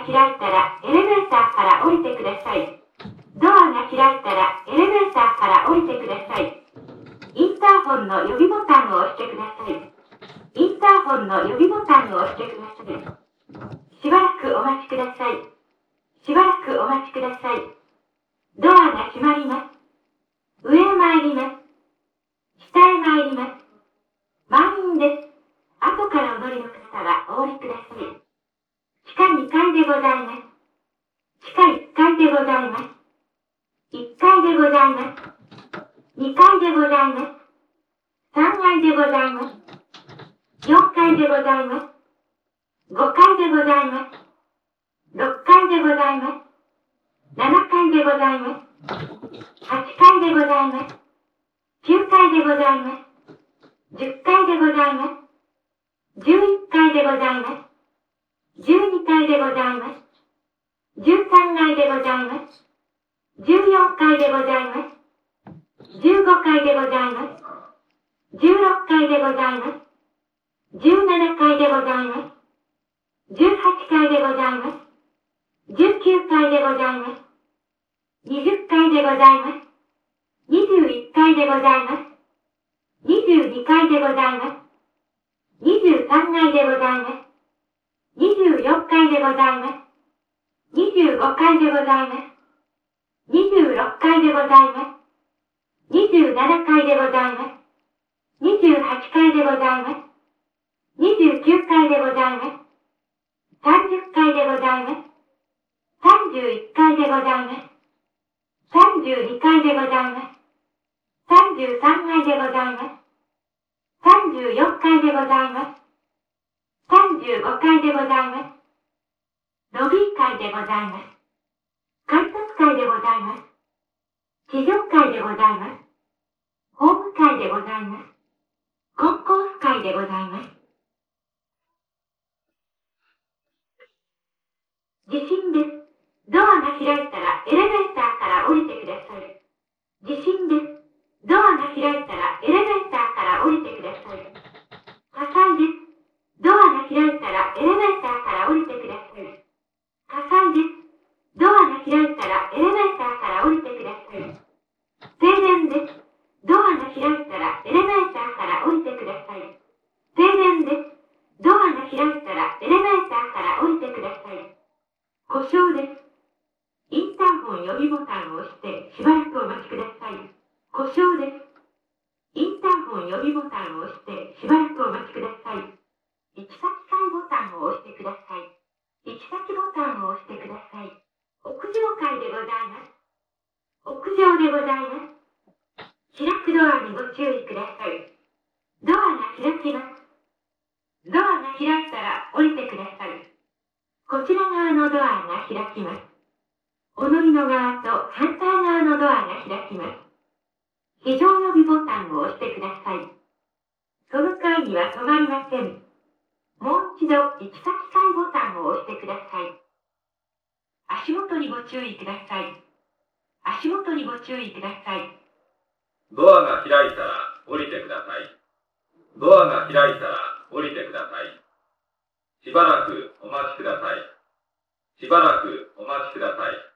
が開いたらエレベーターから降りてください。ドアが開いたらエレベーターから降りてください。インターホンの呼びボタンを押してください。インターホンの呼びボタンを押してください。しばらくお待ちください。しばらくお待ちください。ドアが閉まります。上へ参ります。下へ参ります。満員です。後からお乗りの方はお降りください。ございます。地下1階でございます。1階でございます。2階でございます。3階でございます。4階でございます。5階でございます。6階でございます。7階でございます。8階でございます。9階でございます。10階でございます。11階でございます。12階でございます。13階でございます。14階でございます。15階でございます。16階でございます。17階でございます。18階でございます。19階でございます。20階でございます。21階でございます。22階でございます。23階でございます。24階でございます。25階でございます。26階でございます。27階でございます。28階でございます。29階でございます。30階でございます。31階でございます。32階でございます。33階でございます。34階でございます。45階でございます。ロビー階でございます。観察会でございます。地上階でございます。ホーム会でございます。コンコース会でございます。地震です。ドアが開いたらエレベーターから降りてください。地震です。ドアが開いたらエレベーターから降りてください。火災です。ドアが開いたらエレベーターから降りてください。火災です。ドアが開いたらエレベーターから降りてください。停電です。ドアが開いたらエレベーターから降りてください。停電です。ドアが開エレベーターから降りてください。故障です。インターホン予備ボタンを押してしばらくお待ちください。故障です。インターホン予備ボタンを押してしばらくお待ちください。行き先階ボタンを押してください。行き先ボタンを押してください。屋上階でございます。屋上でございます。開くドアにご注意ください。ドアが開きます。ドアが開いたら降りてください。こちら側のドアが開きます。お乗りの側と反対側のドアが開きます。非常予備ボタンを押してください。その階には止まりません。もう一度行き先階ボタンを押してください。足元にご注意ください。足元にご注意ください。ドアが開いたら降りてください。ドアが開いたら降りてください。しばらくお待ちください。しばらくお待ちください。